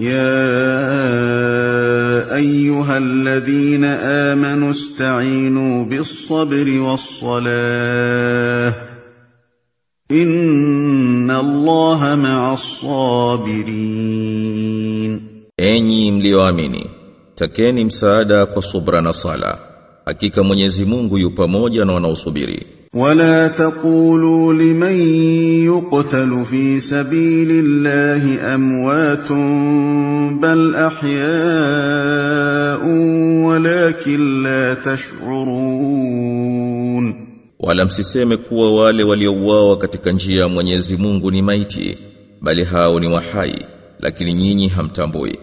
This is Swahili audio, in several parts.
يا ايها الذين امنوا استعينوا بالصبر والصلاه ان الله مع الصابرين Enyi mlioamini, takeni msaada kwa subra na sala. Hakika Mwenyezi Mungu yu pamoja na wanaosubiri. ولا تقولوا لمن يقتل في سبيل الله اموات بل احياء ولكن لا تشعرون Wala msiseme kuwa wale waliouawa katika njia ya Mwenyezi Mungu ni maiti, bali hao ni wahai, lakini nyinyi hamtambui.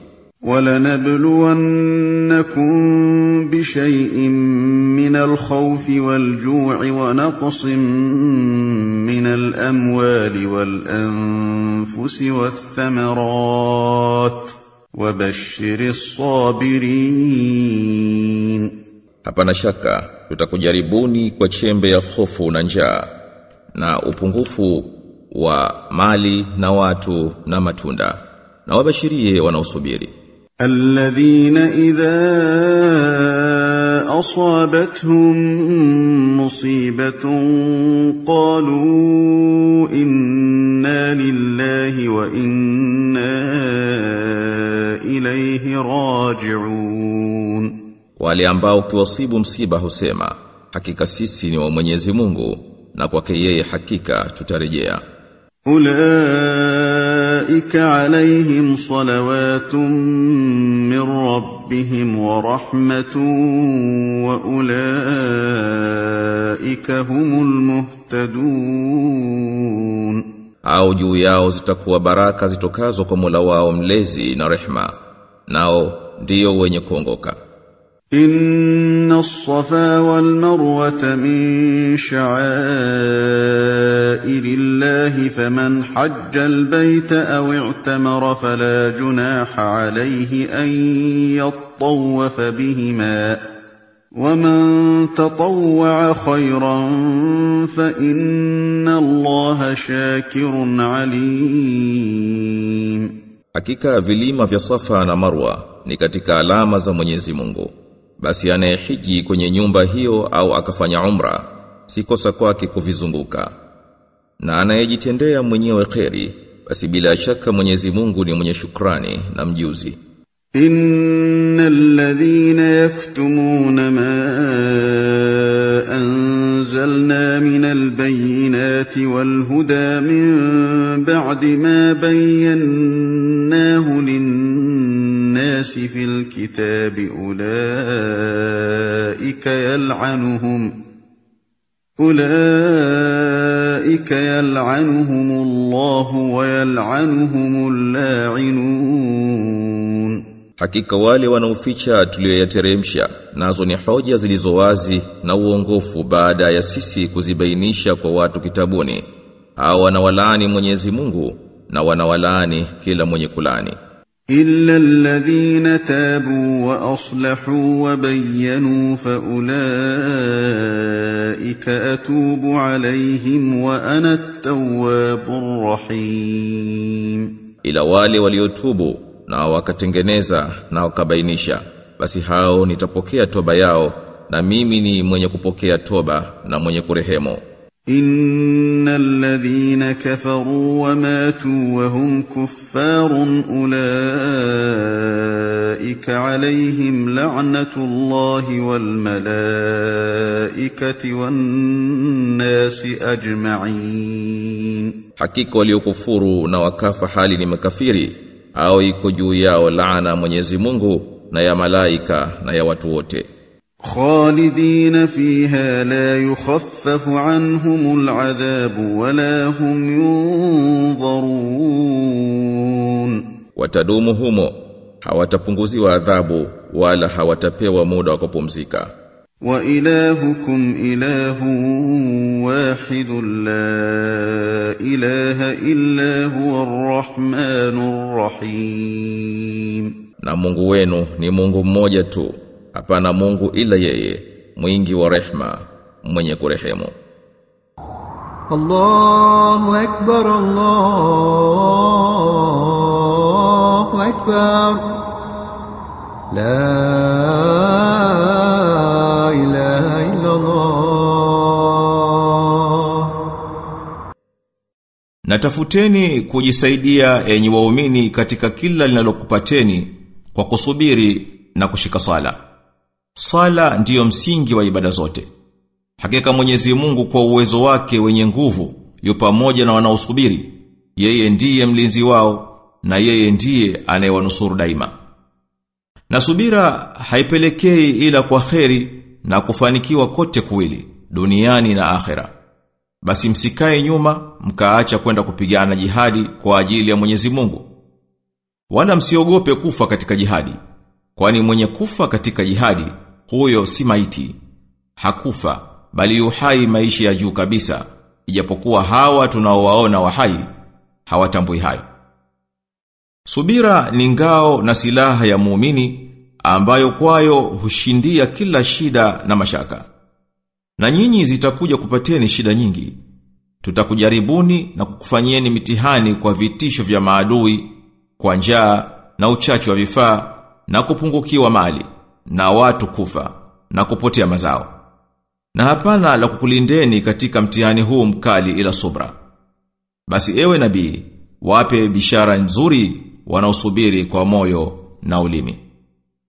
ولنبلونكم بشيء من الخوف والجوع ونقص من الاموال والانفس والثمرات وبشر الصابرين Hapana shaka tutakujaribuni kwa chembe ya hofu na njaa na upungufu wa mali na watu na matunda na wabashirie wanaosubiri الذين إذا أصابتهم مصيبة قالوا إنا لله وإنا إليه راجعون wale ambao ukiwasibu msiba husema hakika sisi ni wa Mwenyezi Mungu na kwake yeye hakika tutarejea أولئك عليهم صلوات من ربهم ورحمة وأولئك هم المهتدون au juu yao zitakuwa baraka zitokazo kwa Mola wao mlezi na rehma nao ndio wenye kuongoka إن الصفا والمروة من شعائر الله فمن حج البيت أو اعتمر فلا جناح عليه أن يطوف بهما ومن تطوع خيرا فإن الله شاكر عليم Hakika vilima vya Safa na Marwa ni katika alama za Mwenyezi Mungu. basi anayehiji kwenye nyumba hiyo au akafanya umra sikosa kwake kuvizunguka. Na anayejitendea mwenyewe kheri basi bila shaka Mwenyezi Mungu ni mwenye shukrani na mjuzi. Innal ladhina yaktumuna ma anzalna min albayinati wal huda min ba'di ma bayyanahu lin للناس في الكتاب أولئك يلعنهم أولئك يلعنهم الله ويلعنهم اللاعنون Hakika wale wanaoficha tuliyoyateremsha nazo ni hoja zilizo wazi na uongofu baada ya sisi kuzibainisha kwa watu kitabuni. Hao wanawalaani Mwenyezi Mungu na wanawalaani kila mwenye kulani. إلا الذين تابوا وأصلحوا وبينوا فأولئك أتوب عليهم وأنا التواب الرحيم Ila wale waliotubu na wakatengeneza na wakabainisha basi hao nitapokea toba yao na mimi ni mwenye kupokea toba na mwenye kurehemu. ان الذين كفروا وماتوا وهم كفار اولئك عليهم لعنه الله والملائكه والناس اجمعين حقيقه وليكفروا وكف حالي للمكفري أو يكون جويا yao من Mwenyezi Mungu na ya malaika na خالدين فيها لا يخفف عنهم العذاب ولا هم ينظرون Watadumu humo hawatapunguziwa adhabu wala hawatapewa muda wa kupumzika. وإلهكم إله واحد لا إله إلا هو الرحمن الرحيم Na Mungu wenu ni Mungu mmoja tu. Hapana Mungu ila yeye, mwingi wa rehma, mwenye kurehemu. Allahu akbar Allahu akbar. La ilaha illa Allah Natafuteni kujisaidia enyi waumini katika kila linalokupateni kwa kusubiri na kushika sala Sala ndiyo msingi wa ibada zote. Hakika Mwenyezi Mungu kwa uwezo wake wenye nguvu yu pamoja na wanaosubiri. Yeye ndiye mlinzi wao na yeye ndiye anayewanusuru daima. Na subira haipelekei ila kwa kheri na kufanikiwa kote kuwili, duniani na akhera. Basi msikae nyuma, mkaacha kwenda kupigana jihadi kwa ajili ya Mwenyezi Mungu. Wala msiogope kufa katika jihadi, kwani mwenye kufa katika jihadi, huyo si maiti. Hakufa, bali uhai maisha ya juu kabisa, ijapokuwa hawa tunaowaona wahai, hawatambui hayo. Subira ni ngao na silaha ya muumini ambayo kwayo hushindia kila shida na mashaka. Na nyinyi zitakuja kupateni shida nyingi. Tutakujaribuni na kukufanyieni mitihani kwa vitisho vya maadui, kwa njaa na uchachi wa vifaa na kupungukiwa mali na watu kufa na kupotea mazao. Na hapana la kukulindeni katika mtihani huu mkali ila subra. Basi ewe nabii, wape bishara nzuri wanaosubiri kwa moyo na ulimi.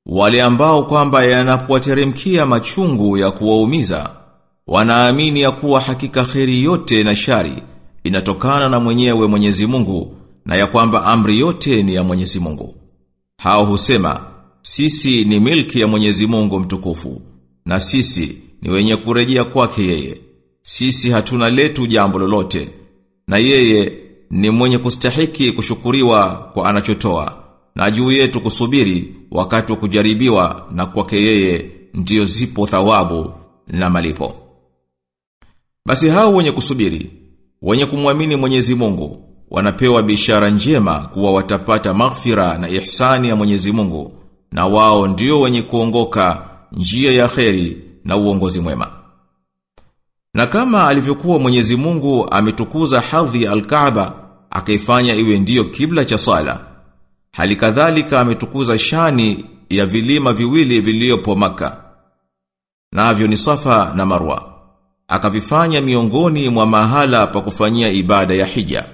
Wale ambao kwamba yanapowateremkia machungu ya kuwaumiza, wanaamini ya kuwa hakika kheri yote na shari inatokana na mwenyewe Mwenyezi Mungu na ya kwamba amri yote ni ya Mwenyezi Mungu. Hao husema, sisi ni milki ya Mwenyezi Mungu mtukufu, na sisi ni wenye kurejea kwake yeye. Sisi hatuna letu jambo lolote, na yeye ni mwenye kustahiki kushukuriwa kwa anachotoa, na juu yetu kusubiri wakati wa kujaribiwa na kwake yeye ndiyo zipo thawabu na malipo. Basi hao wenye kusubiri, wenye kumwamini Mwenyezi Mungu, wanapewa bishara njema kuwa watapata maghfira na ihsani ya Mwenyezi Mungu, na wao ndio wenye kuongoka njia ya kheri na uongozi mwema. Na kama alivyokuwa Mwenyezi Mungu ametukuza hadhi ya Al-Kaaba, akaifanya iwe ndiyo kibla cha sala. Hali kadhalika ametukuza shani ya vilima viwili viliyopo maka Navyo ni Safa na Marwa. Akavifanya miongoni mwa mahala pa kufanyia ibada ya hija.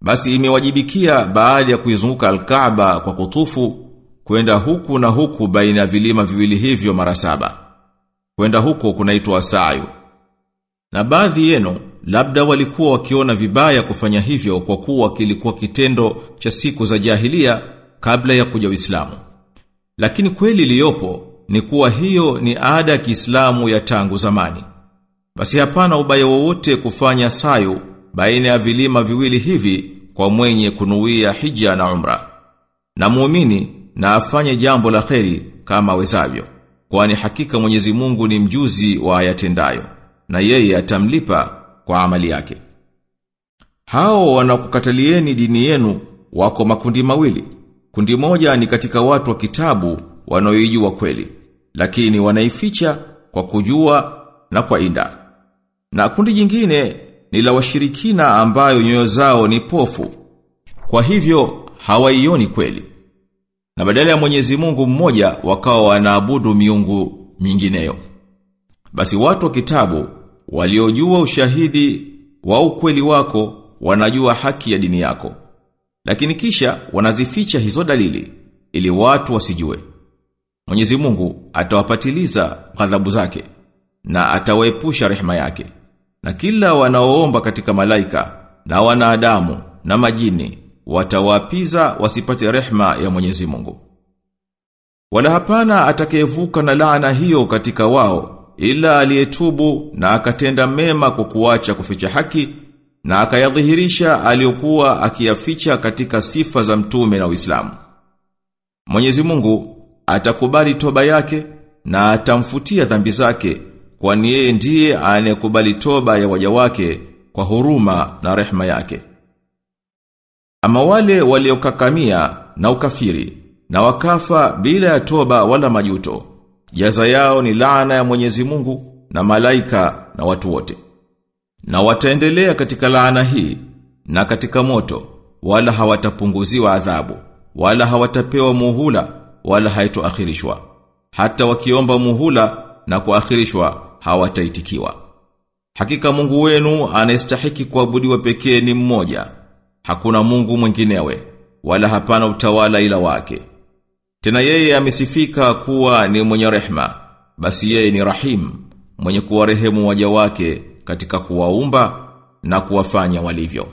Basi imewajibikia baada ya kuizunguka Al-Kaaba kwa kutufu kwenda huku na huku baina ya vilima viwili hivyo mara saba. Kwenda huko kunaitwa sayu. Na baadhi yenu labda walikuwa wakiona vibaya kufanya hivyo kwa kuwa kilikuwa kitendo cha siku za jahilia kabla ya kuja Uislamu. Lakini kweli iliyopo ni kuwa hiyo ni ada ya Kiislamu ya tangu zamani. Basi hapana ubaya wowote kufanya sayu baina ya vilima viwili hivi kwa mwenye kunuia hija na umra. Na muumini na afanye jambo la kheri kama wezavyo. Kwani hakika Mwenyezi Mungu ni mjuzi wa ayatendayo na yeye atamlipa kwa amali yake. Hao wanakukatalieni dini yenu wako makundi mawili. Kundi moja ni katika watu wa kitabu wanaoijua kweli, lakini wanaificha kwa kujua na kwa inda. Na kundi jingine ni la washirikina ambayo nyoyo zao ni pofu. Kwa hivyo hawaioni kweli. Na badala ya Mwenyezi Mungu mmoja wakawa wanaabudu miungu mingineyo. Basi watu wa kitabu waliojua ushahidi wa ukweli wako wanajua haki ya dini yako. Lakini kisha wanazificha hizo dalili ili watu wasijue. Mwenyezi Mungu atawapatiliza ghadhabu zake na atawaepusha rehema yake. Na kila wanaoomba katika malaika na wanadamu na majini watawapiza wasipate rehma ya Mwenyezi Mungu. Wala hapana atakayevuka na laana hiyo katika wao ila aliyetubu na akatenda mema kwa kuacha kuficha haki na akayadhihirisha aliyokuwa akiyaficha katika sifa za mtume na Uislamu. Mwenyezi Mungu atakubali toba yake na atamfutia dhambi zake kwani yeye ndiye anayekubali toba ya waja wake kwa huruma na rehma yake. Ama wale waliokakamia na ukafiri na wakafa bila ya toba wala majuto, jaza yao ni laana ya Mwenyezi Mungu na malaika na watu wote. Na wataendelea katika laana hii na katika moto wala hawatapunguziwa adhabu wala hawatapewa muhula wala haitoakhirishwa. Hata wakiomba muhula na kuakhirishwa hawataitikiwa. Hakika Mungu wenu anastahiki kuabudiwa pekee ni mmoja hakuna Mungu mwinginewe wala hapana utawala ila wake. Tena yeye amesifika kuwa ni mwenye rehma basi yeye ni rahim mwenye kuwarehemu waja wake katika kuwaumba na kuwafanya walivyo